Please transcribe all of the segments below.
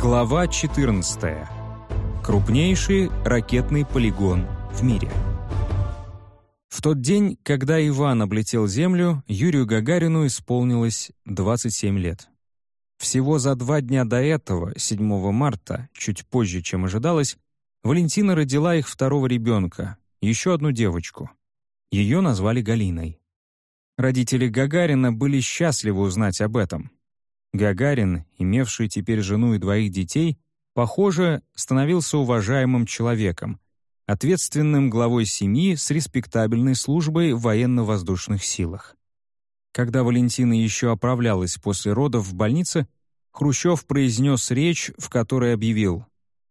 Глава 14. Крупнейший ракетный полигон в мире. В тот день, когда Иван облетел Землю, Юрию Гагарину исполнилось 27 лет. Всего за два дня до этого, 7 марта, чуть позже, чем ожидалось, Валентина родила их второго ребенка, еще одну девочку. Ее назвали Галиной. Родители Гагарина были счастливы узнать об этом. Гагарин, имевший теперь жену и двоих детей, похоже, становился уважаемым человеком, ответственным главой семьи с респектабельной службой в военно-воздушных силах. Когда Валентина еще оправлялась после родов в больнице, Хрущев произнес речь, в которой объявил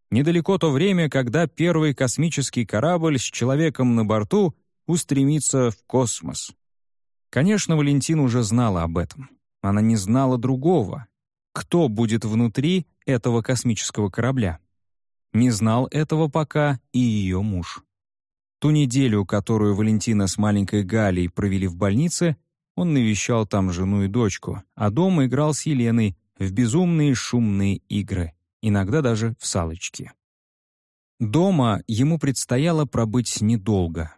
«Недалеко то время, когда первый космический корабль с человеком на борту устремится в космос». Конечно, Валентина уже знала об этом. Она не знала другого. Кто будет внутри этого космического корабля? Не знал этого пока и ее муж. Ту неделю, которую Валентина с маленькой Галей провели в больнице, он навещал там жену и дочку, а дома играл с Еленой в безумные шумные игры, иногда даже в салочки. Дома ему предстояло пробыть недолго.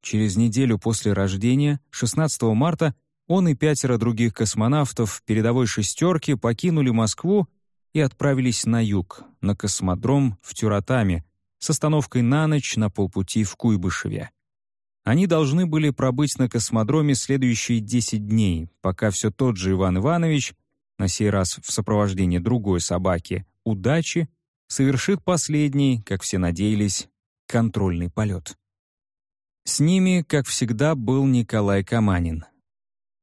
Через неделю после рождения, 16 марта, он и пятеро других космонавтов передовой «шестерки» покинули Москву и отправились на юг, на космодром в Тюратаме, с остановкой на ночь на полпути в Куйбышеве. Они должны были пробыть на космодроме следующие 10 дней, пока все тот же Иван Иванович, на сей раз в сопровождении другой собаки, удачи, совершит последний, как все надеялись, контрольный полет. С ними, как всегда, был Николай Каманин —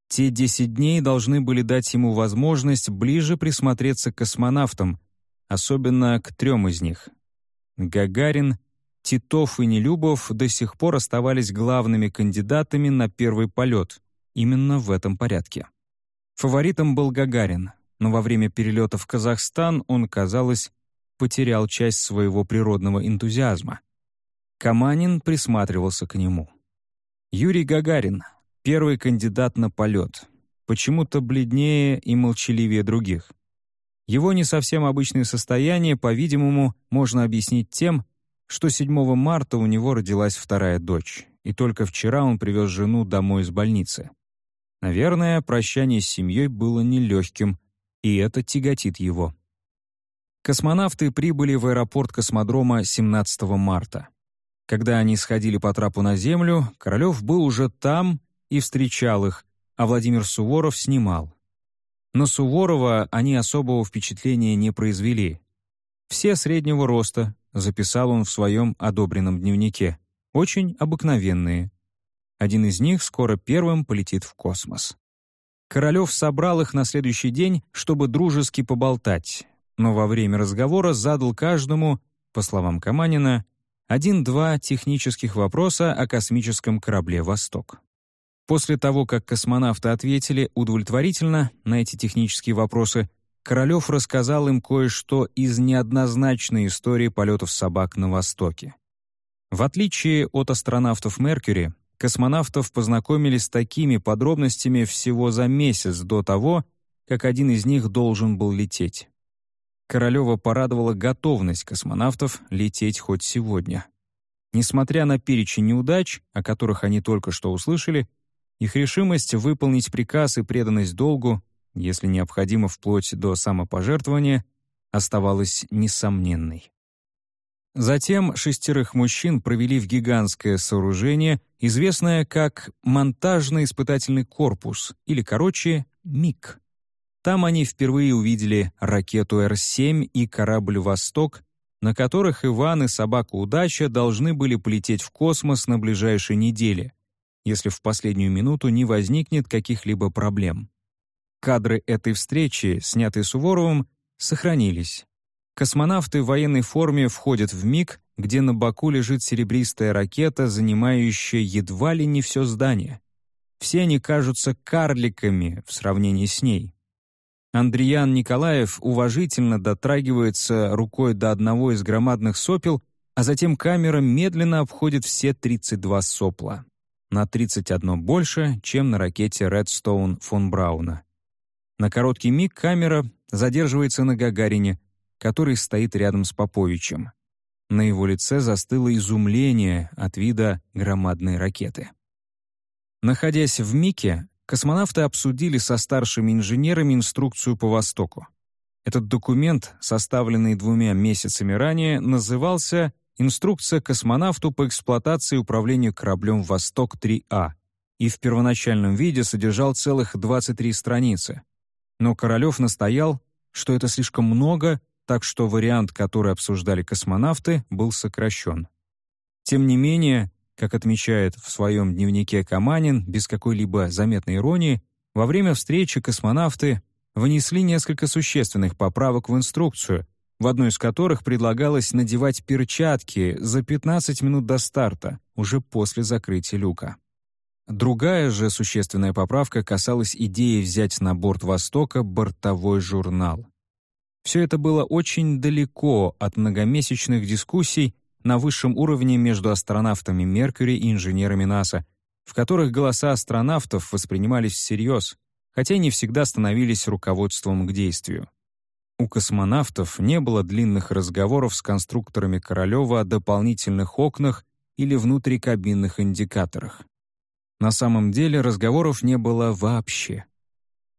те 10 дней должны были дать ему возможность ближе присмотреться к космонавтам, особенно к трем из них. Гагарин, Титов и Нелюбов до сих пор оставались главными кандидатами на первый полет, именно в этом порядке. Фаворитом был Гагарин, но во время перелета в Казахстан он, казалось, потерял часть своего природного энтузиазма. Каманин присматривался к нему. Юрий Гагарин, Первый кандидат на полет. Почему-то бледнее и молчаливее других. Его не совсем обычное состояние, по-видимому, можно объяснить тем, что 7 марта у него родилась вторая дочь, и только вчера он привез жену домой из больницы. Наверное, прощание с семьей было нелегким, и это тяготит его. Космонавты прибыли в аэропорт космодрома 17 марта. Когда они сходили по трапу на Землю, Королёв был уже там и встречал их, а Владимир Суворов снимал. На Суворова они особого впечатления не произвели. «Все среднего роста», — записал он в своем одобренном дневнике, «очень обыкновенные. Один из них скоро первым полетит в космос». Королёв собрал их на следующий день, чтобы дружески поболтать, но во время разговора задал каждому, по словам Каманина, один-два технических вопроса о космическом корабле «Восток». После того, как космонавты ответили удовлетворительно на эти технические вопросы, Королёв рассказал им кое-что из неоднозначной истории полетов собак на Востоке. В отличие от астронавтов Меркьюри, космонавтов познакомили с такими подробностями всего за месяц до того, как один из них должен был лететь. Королева порадовала готовность космонавтов лететь хоть сегодня. Несмотря на перечень неудач, о которых они только что услышали, их решимость выполнить приказ и преданность долгу, если необходимо вплоть до самопожертвования, оставалась несомненной. Затем шестерых мужчин провели в гигантское сооружение, известное как монтажно-испытательный корпус, или, короче, МИК. Там они впервые увидели ракету Р-7 и корабль «Восток», на которых Иван и собака Удача должны были полететь в космос на ближайшей неделе, если в последнюю минуту не возникнет каких-либо проблем. Кадры этой встречи, снятые Суворовым, сохранились. Космонавты в военной форме входят в МиГ, где на боку лежит серебристая ракета, занимающая едва ли не все здание. Все они кажутся карликами в сравнении с ней. Андриан Николаев уважительно дотрагивается рукой до одного из громадных сопел, а затем камера медленно обходит все 32 сопла на 31 больше, чем на ракете Redstone фон Брауна. На короткий миг камера задерживается на Гагарине, который стоит рядом с Поповичем. На его лице застыло изумление от вида громадной ракеты. Находясь в Мике, космонавты обсудили со старшими инженерами инструкцию по Востоку. Этот документ, составленный двумя месяцами ранее, назывался «Инструкция космонавту по эксплуатации и управлению кораблем «Восток-3А» и в первоначальном виде содержал целых 23 страницы. Но Королёв настоял, что это слишком много, так что вариант, который обсуждали космонавты, был сокращен. Тем не менее, как отмечает в своем дневнике Каманин, без какой-либо заметной иронии, во время встречи космонавты внесли несколько существенных поправок в инструкцию, в одной из которых предлагалось надевать перчатки за 15 минут до старта, уже после закрытия люка. Другая же существенная поправка касалась идеи взять на борт «Востока» бортовой журнал. Все это было очень далеко от многомесячных дискуссий на высшем уровне между астронавтами Меркьюри и инженерами НАСА, в которых голоса астронавтов воспринимались всерьез, хотя и не всегда становились руководством к действию. У космонавтов не было длинных разговоров с конструкторами Королева о дополнительных окнах или внутрикабинных индикаторах. На самом деле разговоров не было вообще.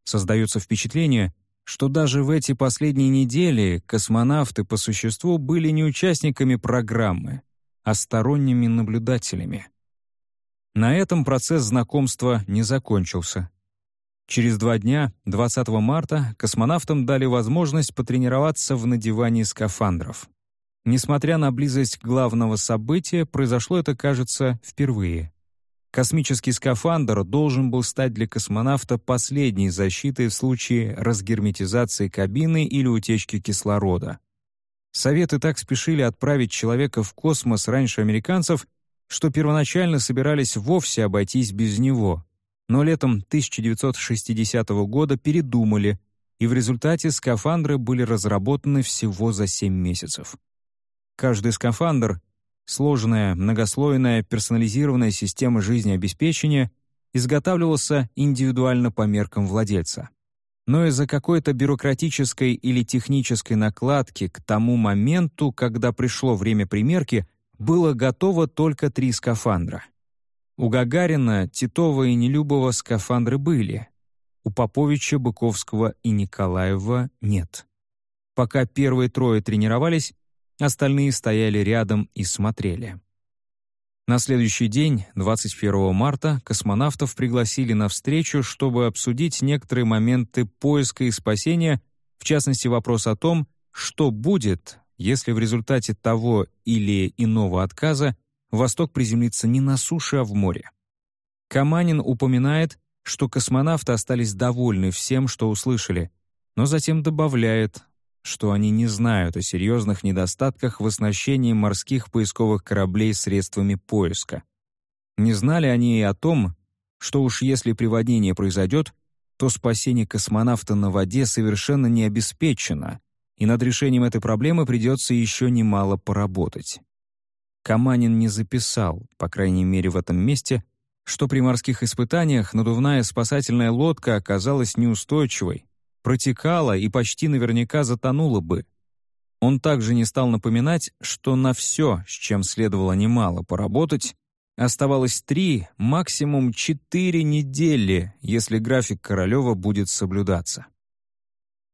Создается впечатление, что даже в эти последние недели космонавты по существу были не участниками программы, а сторонними наблюдателями. На этом процесс знакомства не закончился. Через два дня, 20 марта, космонавтам дали возможность потренироваться в надевании скафандров. Несмотря на близость главного события, произошло это, кажется, впервые. Космический скафандр должен был стать для космонавта последней защитой в случае разгерметизации кабины или утечки кислорода. Советы так спешили отправить человека в космос раньше американцев, что первоначально собирались вовсе обойтись без него. Но летом 1960 года передумали, и в результате скафандры были разработаны всего за 7 месяцев. Каждый скафандр Сложная, многослойная, персонализированная система жизнеобеспечения изготавливался индивидуально по меркам владельца. Но из-за какой-то бюрократической или технической накладки к тому моменту, когда пришло время примерки, было готово только три скафандра. У Гагарина, Титова и Нелюбова скафандры были. У Поповича, Быковского и Николаева нет. Пока первые трое тренировались, Остальные стояли рядом и смотрели. На следующий день, 21 марта, космонавтов пригласили на встречу, чтобы обсудить некоторые моменты поиска и спасения, в частности вопрос о том, что будет, если в результате того или иного отказа Восток приземлится не на суше, а в море. Каманин упоминает, что космонавты остались довольны всем, что услышали, но затем добавляет, что они не знают о серьезных недостатках в оснащении морских поисковых кораблей средствами поиска. Не знали они и о том, что уж если приводнение произойдет, то спасение космонавта на воде совершенно не обеспечено, и над решением этой проблемы придется еще немало поработать. Каманин не записал, по крайней мере в этом месте, что при морских испытаниях надувная спасательная лодка оказалась неустойчивой, протекала и почти наверняка затонула бы. Он также не стал напоминать, что на все, с чем следовало немало поработать, оставалось три, максимум четыре недели, если график Королева будет соблюдаться.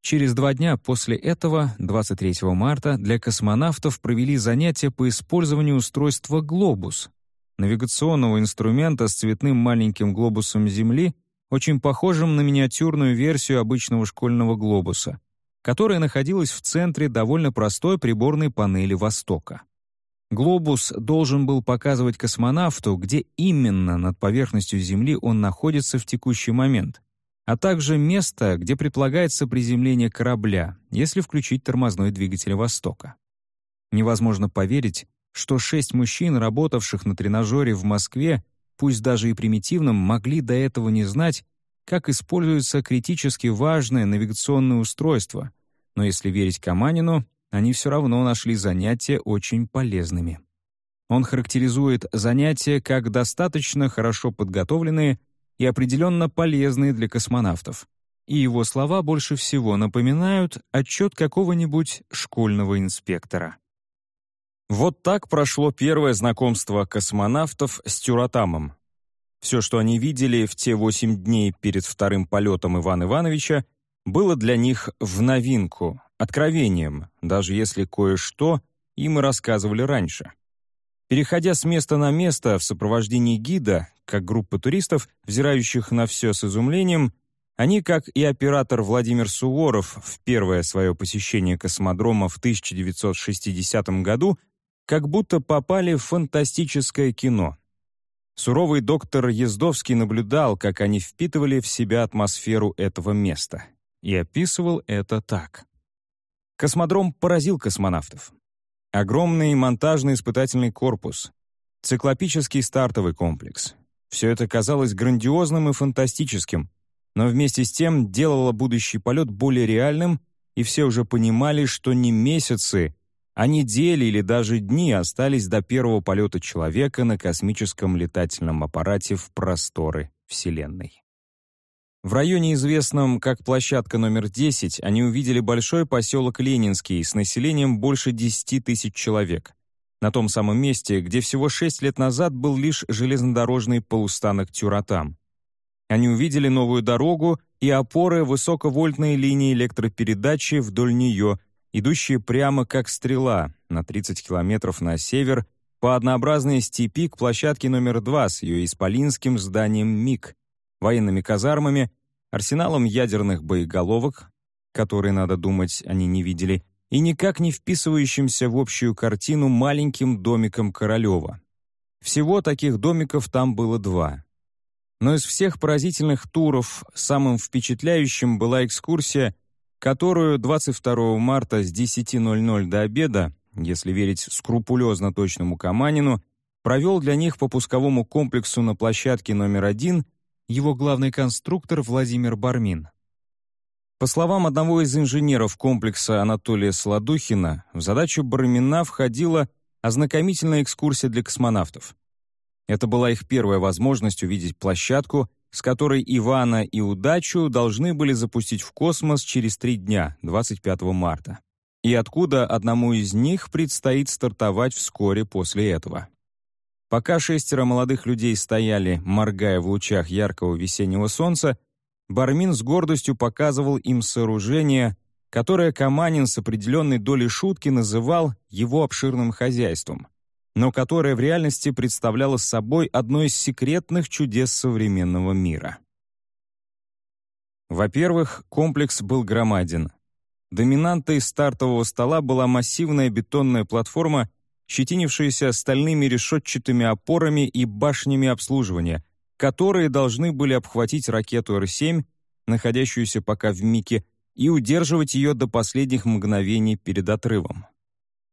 Через два дня после этого, 23 марта, для космонавтов провели занятия по использованию устройства «Глобус», навигационного инструмента с цветным маленьким глобусом Земли, очень похожим на миниатюрную версию обычного школьного глобуса, которая находилась в центре довольно простой приборной панели «Востока». Глобус должен был показывать космонавту, где именно над поверхностью Земли он находится в текущий момент, а также место, где предполагается приземление корабля, если включить тормозной двигатель «Востока». Невозможно поверить, что шесть мужчин, работавших на тренажере в Москве, пусть даже и примитивным, могли до этого не знать, как используется критически важное навигационное устройство, но если верить Каманину, они все равно нашли занятия очень полезными. Он характеризует занятия как достаточно хорошо подготовленные и определенно полезные для космонавтов. и его слова больше всего напоминают отчет какого-нибудь школьного инспектора. Вот так прошло первое знакомство космонавтов с Тюратамом. Все, что они видели в те восемь дней перед вторым полетом Ивана Ивановича, было для них в новинку, откровением, даже если кое-что им и рассказывали раньше. Переходя с места на место в сопровождении гида, как группа туристов, взирающих на все с изумлением, они, как и оператор Владимир Суворов в первое свое посещение космодрома в 1960 году, как будто попали в фантастическое кино. Суровый доктор Ездовский наблюдал, как они впитывали в себя атмосферу этого места, и описывал это так. Космодром поразил космонавтов. Огромный монтажный испытательный корпус, циклопический стартовый комплекс. Все это казалось грандиозным и фантастическим, но вместе с тем делало будущий полет более реальным, и все уже понимали, что не месяцы, а недели или даже дни остались до первого полета человека на космическом летательном аппарате в просторы Вселенной. В районе, известном как площадка номер 10, они увидели большой поселок Ленинский с населением больше 10 тысяч человек. На том самом месте, где всего 6 лет назад был лишь железнодорожный полустанок Тюратам. Они увидели новую дорогу и опоры высоковольтной линии электропередачи вдоль нее, идущие прямо как стрела на 30 километров на север по однообразной степи к площадке номер 2 с ее исполинским зданием МИГ, военными казармами, арсеналом ядерных боеголовок, которые, надо думать, они не видели, и никак не вписывающимся в общую картину маленьким домиком Королева. Всего таких домиков там было два. Но из всех поразительных туров самым впечатляющим была экскурсия, которую 22 марта с 10.00 до обеда, если верить скрупулезно точному Каманину, провел для них по пусковому комплексу на площадке номер один его главный конструктор Владимир Бармин. По словам одного из инженеров комплекса Анатолия Сладухина, в задачу Бармина входила ознакомительная экскурсия для космонавтов. Это была их первая возможность увидеть площадку, с которой Ивана и Удачу должны были запустить в космос через три дня, 25 марта, и откуда одному из них предстоит стартовать вскоре после этого. Пока шестеро молодых людей стояли, моргая в лучах яркого весеннего солнца, Бармин с гордостью показывал им сооружение, которое Каманин с определенной долей шутки называл его обширным хозяйством но которое в реальности представляло собой одно из секретных чудес современного мира. Во-первых, комплекс был громаден. Доминантой стартового стола была массивная бетонная платформа, щетинившаяся стальными решетчатыми опорами и башнями обслуживания, которые должны были обхватить ракету Р-7, находящуюся пока в Мике, и удерживать ее до последних мгновений перед отрывом.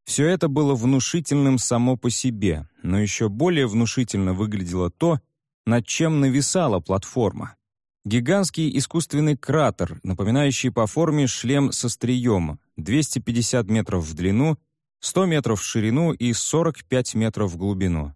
Все это было внушительным само по себе, но еще более внушительно выглядело то, над чем нависала платформа. Гигантский искусственный кратер, напоминающий по форме шлем со стрием, 250 метров в длину, 100 метров в ширину и 45 метров в глубину.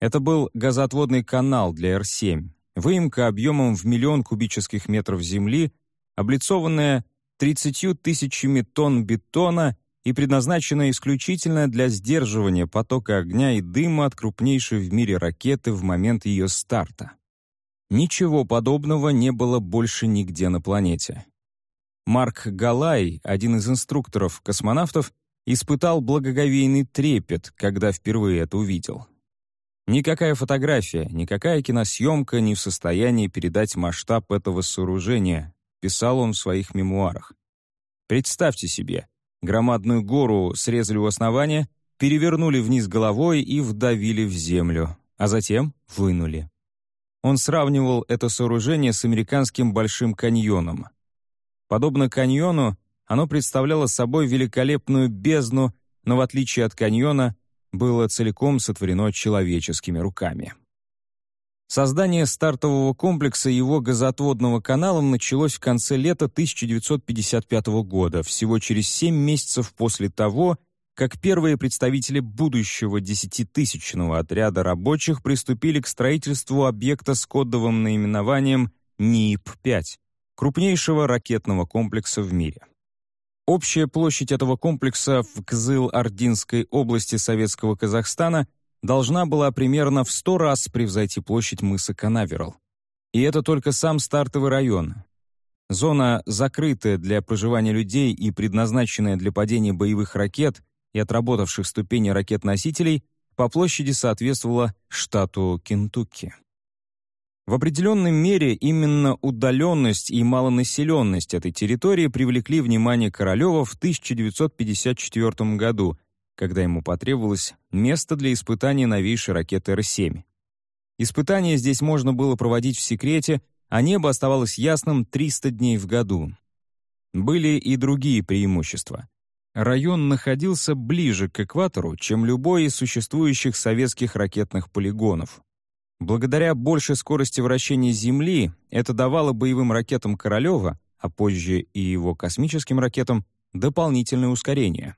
Это был газоотводный канал для Р-7, выемка объемом в миллион кубических метров земли, облицованная 30 тысячами тонн бетона и предназначена исключительно для сдерживания потока огня и дыма от крупнейшей в мире ракеты в момент ее старта. Ничего подобного не было больше нигде на планете. Марк Галай, один из инструкторов космонавтов, испытал благоговейный трепет, когда впервые это увидел. Никакая фотография, никакая киносъемка не в состоянии передать масштаб этого сооружения, писал он в своих мемуарах. Представьте себе, Громадную гору срезали у основания, перевернули вниз головой и вдавили в землю, а затем вынули. Он сравнивал это сооружение с американским Большим каньоном. Подобно каньону, оно представляло собой великолепную бездну, но в отличие от каньона, было целиком сотворено человеческими руками. Создание стартового комплекса и его газоотводного канала началось в конце лета 1955 года, всего через 7 месяцев после того, как первые представители будущего десятитысячного отряда рабочих приступили к строительству объекта с кодовым наименованием НИИП-5, крупнейшего ракетного комплекса в мире. Общая площадь этого комплекса в Кзыл-Ординской области Советского Казахстана должна была примерно в 100 раз превзойти площадь мыса Канаверал. И это только сам стартовый район. Зона, закрытая для проживания людей и предназначенная для падения боевых ракет и отработавших ступени ракет-носителей, по площади соответствовала штату Кентукки. В определенной мере именно удаленность и малонаселенность этой территории привлекли внимание Королева в 1954 году, когда ему потребовалось место для испытания новейшей ракеты Р-7. Испытания здесь можно было проводить в секрете, а небо оставалось ясным 300 дней в году. Были и другие преимущества. Район находился ближе к экватору, чем любой из существующих советских ракетных полигонов. Благодаря большей скорости вращения Земли это давало боевым ракетам Королева, а позже и его космическим ракетам, дополнительное ускорение.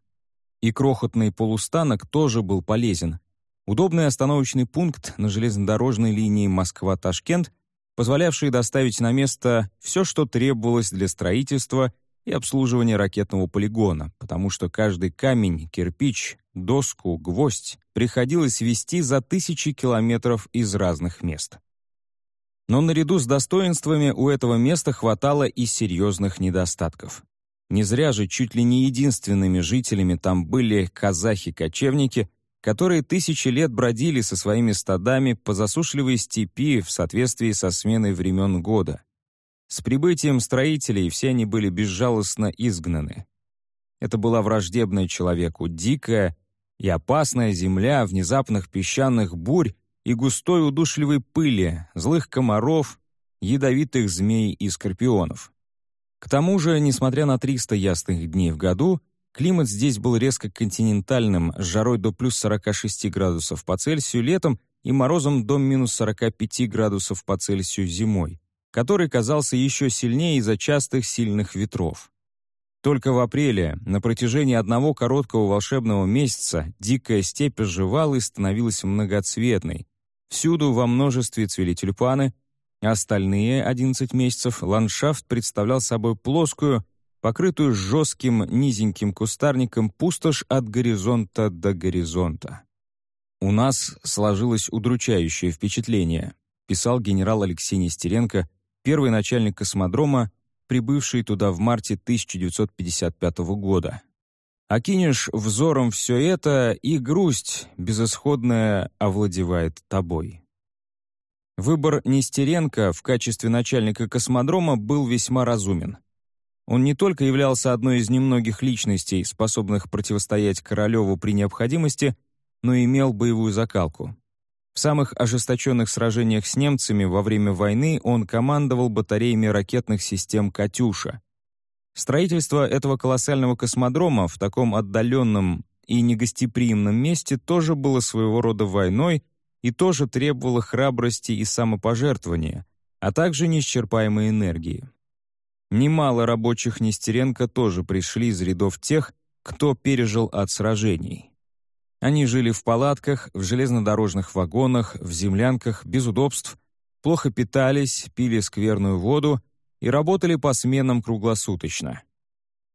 И крохотный полустанок тоже был полезен. Удобный остановочный пункт на железнодорожной линии Москва-Ташкент, позволявший доставить на место все, что требовалось для строительства и обслуживания ракетного полигона, потому что каждый камень, кирпич, доску, гвоздь приходилось везти за тысячи километров из разных мест. Но наряду с достоинствами у этого места хватало и серьезных недостатков. Не зря же чуть ли не единственными жителями там были казахи-кочевники, которые тысячи лет бродили со своими стадами по засушливой степи в соответствии со сменой времен года. С прибытием строителей все они были безжалостно изгнаны. Это была враждебная человеку, дикая и опасная земля внезапных песчаных бурь и густой удушливой пыли, злых комаров, ядовитых змей и скорпионов. К тому же, несмотря на 300 ясных дней в году, климат здесь был резко континентальным, с жарой до плюс 46 градусов по Цельсию летом и морозом до минус 45 градусов по Цельсию зимой, который казался еще сильнее из-за частых сильных ветров. Только в апреле, на протяжении одного короткого волшебного месяца, дикая степь оживала и становилась многоцветной. Всюду во множестве цвели тюльпаны, а остальные 11 месяцев ландшафт представлял собой плоскую, покрытую жестким низеньким кустарником пустошь от горизонта до горизонта. «У нас сложилось удручающее впечатление», писал генерал Алексей Нестеренко, первый начальник космодрома, прибывший туда в марте 1955 года. Окинешь взором все это, и грусть безысходная овладевает тобой. Выбор Нестеренко в качестве начальника космодрома был весьма разумен. Он не только являлся одной из немногих личностей, способных противостоять Королеву при необходимости, но и имел боевую закалку. В самых ожесточенных сражениях с немцами во время войны он командовал батареями ракетных систем «Катюша». Строительство этого колоссального космодрома в таком отдаленном и негостеприимном месте тоже было своего рода войной и тоже требовало храбрости и самопожертвования, а также неисчерпаемой энергии. Немало рабочих Нестеренко тоже пришли из рядов тех, кто пережил от сражений. Они жили в палатках, в железнодорожных вагонах, в землянках, без удобств, плохо питались, пили скверную воду и работали по сменам круглосуточно.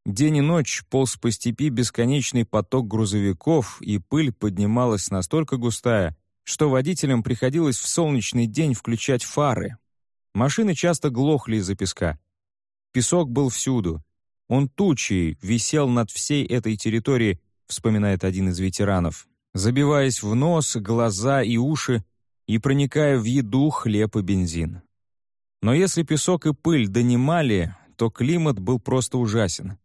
День и ночь полз по степи бесконечный поток грузовиков, и пыль поднималась настолько густая, что водителям приходилось в солнечный день включать фары. Машины часто глохли из-за песка. Песок был всюду. Он тучей висел над всей этой территорией, вспоминает один из ветеранов, забиваясь в нос, глаза и уши и проникая в еду, хлеб и бензин. Но если песок и пыль донимали, то климат был просто ужасен.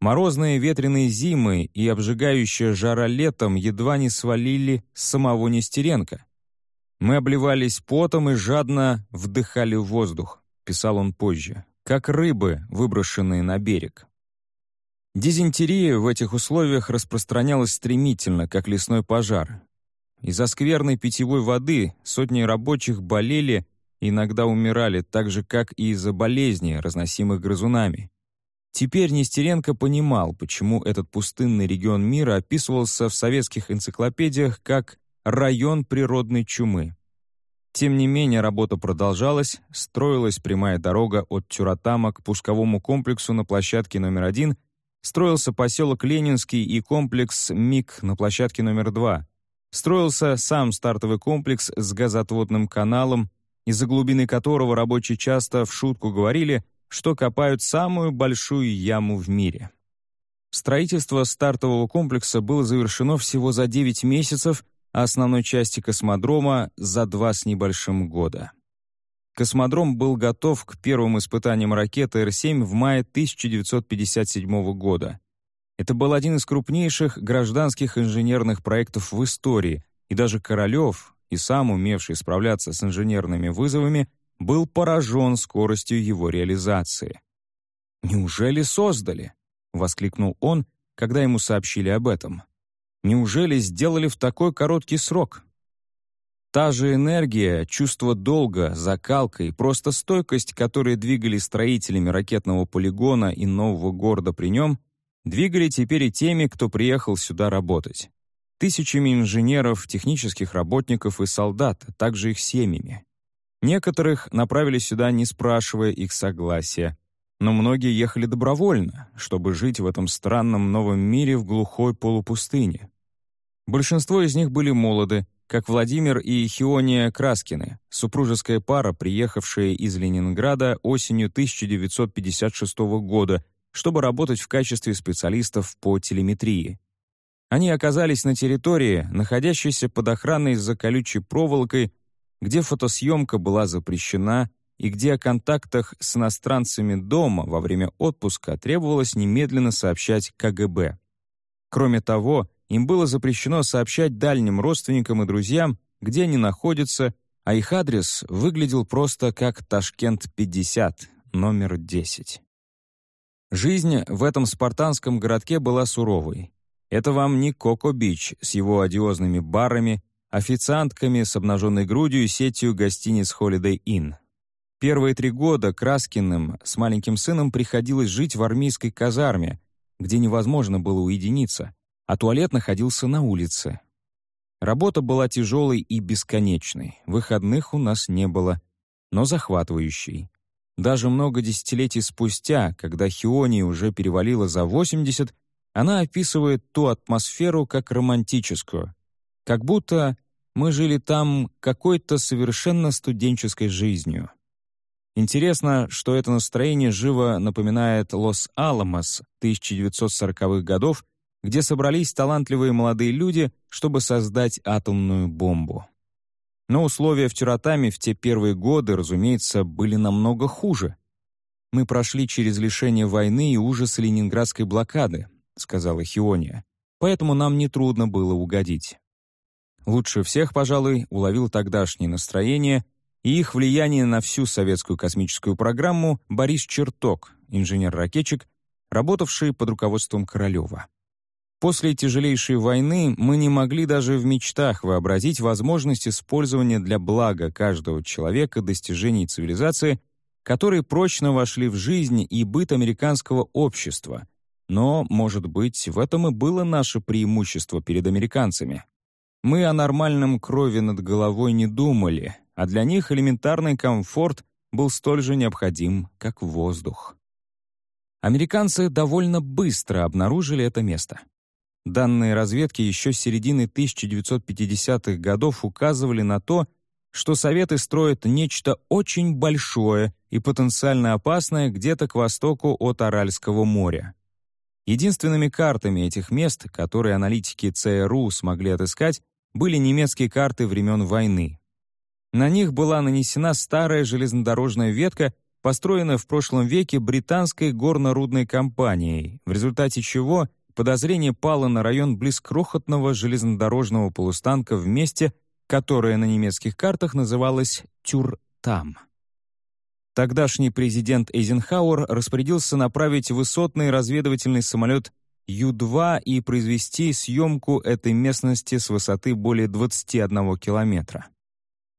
Морозные ветреные зимы и обжигающая жара летом едва не свалили самого Нестеренко. «Мы обливались потом и жадно вдыхали воздух», — писал он позже, «как рыбы, выброшенные на берег». Дизентерия в этих условиях распространялась стремительно, как лесной пожар. Из-за скверной питьевой воды сотни рабочих болели иногда умирали, так же, как и из-за болезней, разносимых грызунами. Теперь Нестеренко понимал, почему этот пустынный регион мира описывался в советских энциклопедиях как «район природной чумы». Тем не менее, работа продолжалась, строилась прямая дорога от Тюратама к пусковому комплексу на площадке номер один, строился поселок Ленинский и комплекс МИГ на площадке номер два, строился сам стартовый комплекс с газоотводным каналом, из-за глубины которого рабочие часто в шутку говорили, что копают самую большую яму в мире. Строительство стартового комплекса было завершено всего за 9 месяцев — а основной части космодрома за два с небольшим года. Космодром был готов к первым испытаниям ракеты Р-7 в мае 1957 года. Это был один из крупнейших гражданских инженерных проектов в истории, и даже Королев, и сам умевший справляться с инженерными вызовами, был поражен скоростью его реализации. «Неужели создали?» — воскликнул он, когда ему сообщили об этом. Неужели сделали в такой короткий срок? Та же энергия, чувство долга, закалка и просто стойкость, которые двигали строителями ракетного полигона и нового города при нем, двигали теперь и теми, кто приехал сюда работать. Тысячами инженеров, технических работников и солдат, а также их семьями. Некоторых направили сюда, не спрашивая их согласия, но многие ехали добровольно, чтобы жить в этом странном новом мире в глухой полупустыне. Большинство из них были молоды, как Владимир и Хиония Краскины, супружеская пара, приехавшая из Ленинграда осенью 1956 года, чтобы работать в качестве специалистов по телеметрии. Они оказались на территории, находящейся под охраной за колючей проволокой, где фотосъемка была запрещена и где о контактах с иностранцами дома во время отпуска требовалось немедленно сообщать КГБ. Кроме того, им было запрещено сообщать дальним родственникам и друзьям, где они находятся, а их адрес выглядел просто как Ташкент-50, номер 10. Жизнь в этом спартанском городке была суровой. Это вам не Коко-Бич с его одиозными барами, официантками с обнаженной грудью и сетью гостиниц Holiday Inn. Первые три года Краскиным с маленьким сыном приходилось жить в армейской казарме, где невозможно было уединиться, а туалет находился на улице. Работа была тяжелой и бесконечной, выходных у нас не было, но захватывающей. Даже много десятилетий спустя, когда Хиони уже перевалила за 80, она описывает ту атмосферу как романтическую, как будто мы жили там какой-то совершенно студенческой жизнью. Интересно, что это настроение живо напоминает Лос-Аламос 1940-х годов, где собрались талантливые молодые люди, чтобы создать атомную бомбу. Но условия в Тюратаме в те первые годы, разумеется, были намного хуже. «Мы прошли через лишение войны и ужас ленинградской блокады», — сказала Хиония, «поэтому нам нетрудно было угодить». Лучше всех, пожалуй, уловил тогдашнее настроение — и их влияние на всю советскую космическую программу Борис Черток, инженер-ракетчик, работавший под руководством Королева. После тяжелейшей войны мы не могли даже в мечтах вообразить возможность использования для блага каждого человека достижений цивилизации, которые прочно вошли в жизнь и быт американского общества. Но, может быть, в этом и было наше преимущество перед американцами. Мы о нормальном крови над головой не думали, а для них элементарный комфорт был столь же необходим, как воздух. Американцы довольно быстро обнаружили это место. Данные разведки еще с середины 1950-х годов указывали на то, что Советы строят нечто очень большое и потенциально опасное где-то к востоку от Аральского моря. Единственными картами этих мест, которые аналитики ЦРУ смогли отыскать, были немецкие карты времен войны, на них была нанесена старая железнодорожная ветка, построенная в прошлом веке британской горно-рудной компанией, в результате чего подозрение пало на район близ крохотного железнодорожного полустанка в месте, которое на немецких картах называлось Тюртам. Тогдашний президент Эйзенхауэр распорядился направить высотный разведывательный самолет Ю-2 и произвести съемку этой местности с высоты более 21 километра.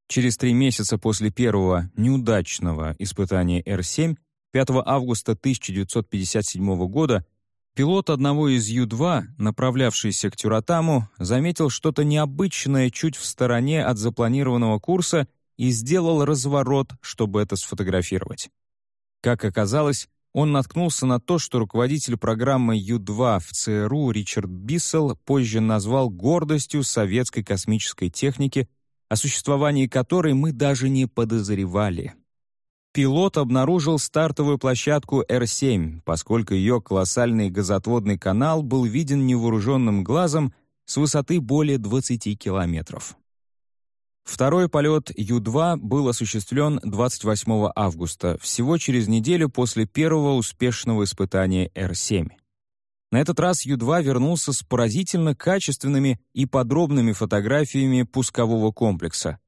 Через три месяца после первого неудачного испытания Р-7, 5 августа 1957 года, пилот одного из Ю-2, направлявшийся к Тюратаму, заметил что-то необычное чуть в стороне от запланированного курса и сделал разворот, чтобы это сфотографировать. Как оказалось, он наткнулся на то, что руководитель программы Ю-2 в ЦРУ Ричард Биссел позже назвал гордостью советской космической техники, о существовании которой мы даже не подозревали. Пилот обнаружил стартовую площадку Р-7, поскольку ее колоссальный газотводный канал был виден невооруженным глазом с высоты более 20 километров. Второй полет Ю-2 был осуществлен 28 августа, всего через неделю после первого успешного испытания Р-7. На этот раз Ю-2 вернулся с поразительно качественными и подробными фотографиями пускового комплекса.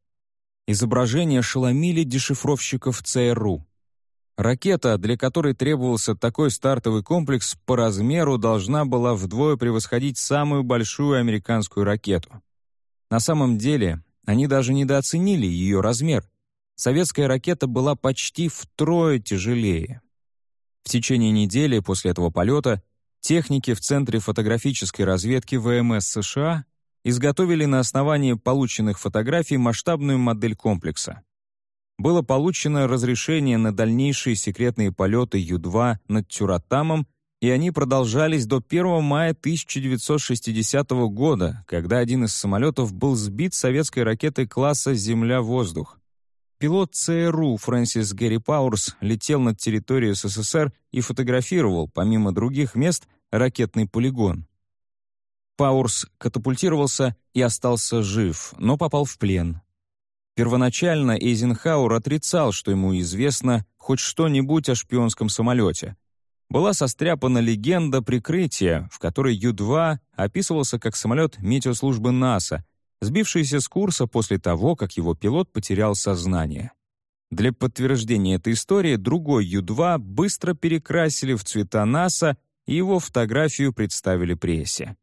Изображения шеломили дешифровщиков ЦРУ. Ракета, для которой требовался такой стартовый комплекс, по размеру должна была вдвое превосходить самую большую американскую ракету. На самом деле, они даже недооценили ее размер. Советская ракета была почти втрое тяжелее. В течение недели после этого полета техники в Центре фотографической разведки ВМС США изготовили на основании полученных фотографий масштабную модель комплекса. Было получено разрешение на дальнейшие секретные полеты Ю-2 над Тюратамом и они продолжались до 1 мая 1960 года, когда один из самолетов был сбит советской ракетой класса «Земля-воздух». Пилот ЦРУ Фрэнсис Гэри Пауэрс летел над территорией СССР и фотографировал, помимо других мест, ракетный полигон. Пауэрс катапультировался и остался жив, но попал в плен. Первоначально Эйзенхауэр отрицал, что ему известно хоть что-нибудь о шпионском самолете — была состряпана легенда прикрытия, в которой Ю-2 описывался как самолет метеослужбы НАСА, сбившийся с курса после того, как его пилот потерял сознание. Для подтверждения этой истории другой Ю-2 быстро перекрасили в цвета НАСА и его фотографию представили прессе.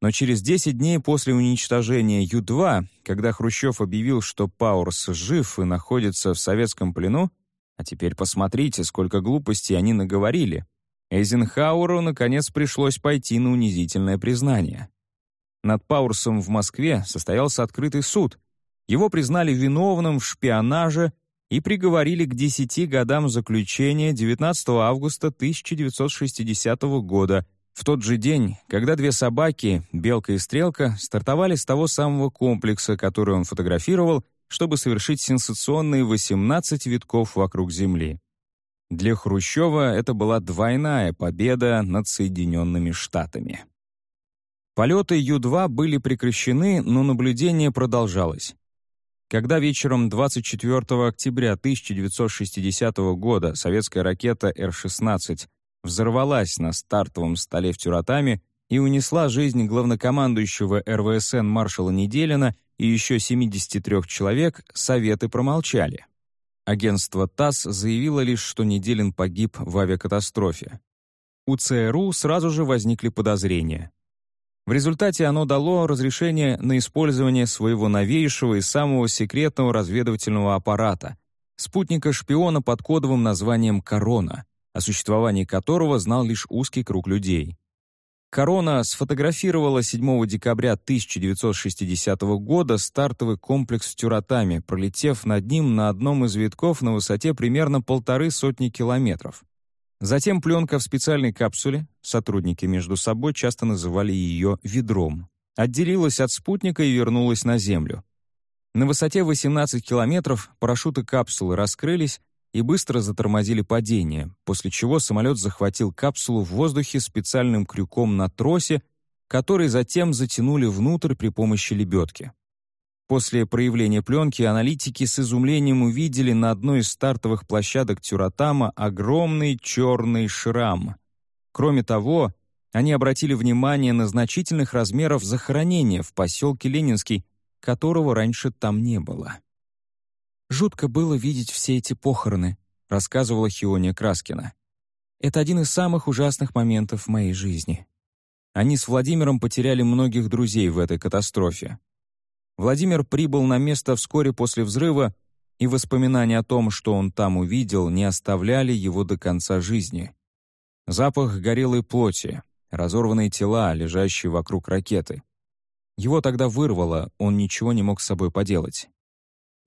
Но через 10 дней после уничтожения Ю-2, когда Хрущев объявил, что Пауэрс жив и находится в советском плену, а теперь посмотрите, сколько глупостей они наговорили, Эйзенхауэру, наконец, пришлось пойти на унизительное признание. Над Паурсом в Москве состоялся открытый суд. Его признали виновным в шпионаже и приговорили к 10 годам заключения 19 августа 1960 года, в тот же день, когда две собаки, Белка и Стрелка, стартовали с того самого комплекса, который он фотографировал, чтобы совершить сенсационные 18 витков вокруг Земли. Для Хрущева это была двойная победа над Соединенными Штатами. Полеты Ю-2 были прекращены, но наблюдение продолжалось. Когда вечером 24 октября 1960 года советская ракета Р-16 взорвалась на стартовом столе в Тюратаме и унесла жизнь главнокомандующего РВСН маршала Неделина и еще 73 человек, Советы промолчали. Агентство ТАСС заявило лишь, что Неделин погиб в авиакатастрофе. У ЦРУ сразу же возникли подозрения. В результате оно дало разрешение на использование своего новейшего и самого секретного разведывательного аппарата — спутника-шпиона под кодовым названием «Корона», о существовании которого знал лишь узкий круг людей. Корона сфотографировала 7 декабря 1960 года стартовый комплекс в Тюратами, пролетев над ним на одном из витков на высоте примерно полторы сотни километров. Затем пленка в специальной капсуле, сотрудники между собой часто называли ее «ведром», отделилась от спутника и вернулась на Землю. На высоте 18 километров парашюты капсулы раскрылись, и быстро затормозили падение, после чего самолет захватил капсулу в воздухе специальным крюком на тросе, который затем затянули внутрь при помощи лебедки. После проявления пленки аналитики с изумлением увидели на одной из стартовых площадок Тюратама огромный черный шрам. Кроме того, они обратили внимание на значительных размеров захоронения в поселке Ленинский, которого раньше там не было. Жутко было видеть все эти похороны, рассказывала Хиония Краскина. Это один из самых ужасных моментов в моей жизни. Они с Владимиром потеряли многих друзей в этой катастрофе. Владимир прибыл на место вскоре после взрыва, и воспоминания о том, что он там увидел, не оставляли его до конца жизни. Запах горелой плоти, разорванные тела, лежащие вокруг ракеты. Его тогда вырвало, он ничего не мог с собой поделать.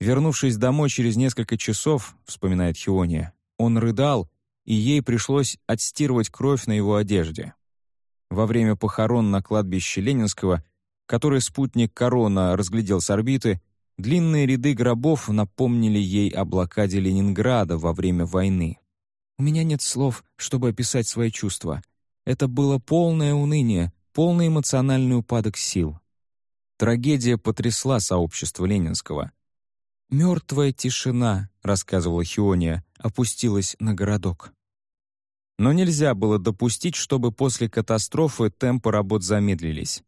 Вернувшись домой через несколько часов, вспоминает Хиония, он рыдал, и ей пришлось отстирывать кровь на его одежде. Во время похорон на кладбище Ленинского, который спутник Корона разглядел с орбиты, длинные ряды гробов напомнили ей о блокаде Ленинграда во время войны. «У меня нет слов, чтобы описать свои чувства. Это было полное уныние, полный эмоциональный упадок сил. Трагедия потрясла сообщество Ленинского. «Мертвая тишина», — рассказывала Хиония, — опустилась на городок. Но нельзя было допустить, чтобы после катастрофы темпы работ замедлились.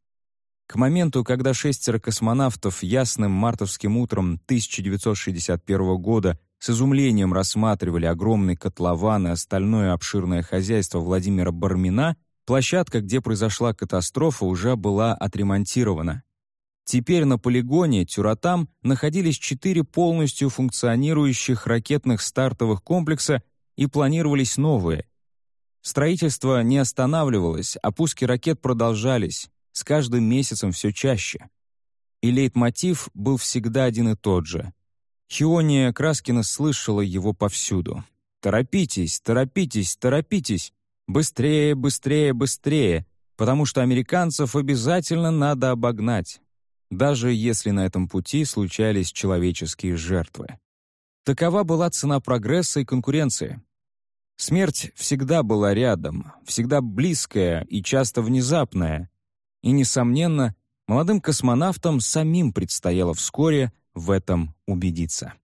К моменту, когда шестеро космонавтов ясным мартовским утром 1961 года с изумлением рассматривали огромный котлован и остальное обширное хозяйство Владимира Бармина, площадка, где произошла катастрофа, уже была отремонтирована. Теперь на полигоне Тюратам находились четыре полностью функционирующих ракетных стартовых комплекса и планировались новые. Строительство не останавливалось, а пуски ракет продолжались, с каждым месяцем все чаще. И лейтмотив был всегда один и тот же. Хиония Краскина слышала его повсюду. «Торопитесь, торопитесь, торопитесь! Быстрее, быстрее, быстрее! Потому что американцев обязательно надо обогнать!» Даже если на этом пути случались человеческие жертвы. Такова была цена прогресса и конкуренции. Смерть всегда была рядом, всегда близкая и часто внезапная. И, несомненно, молодым космонавтам самим предстояло вскоре в этом убедиться.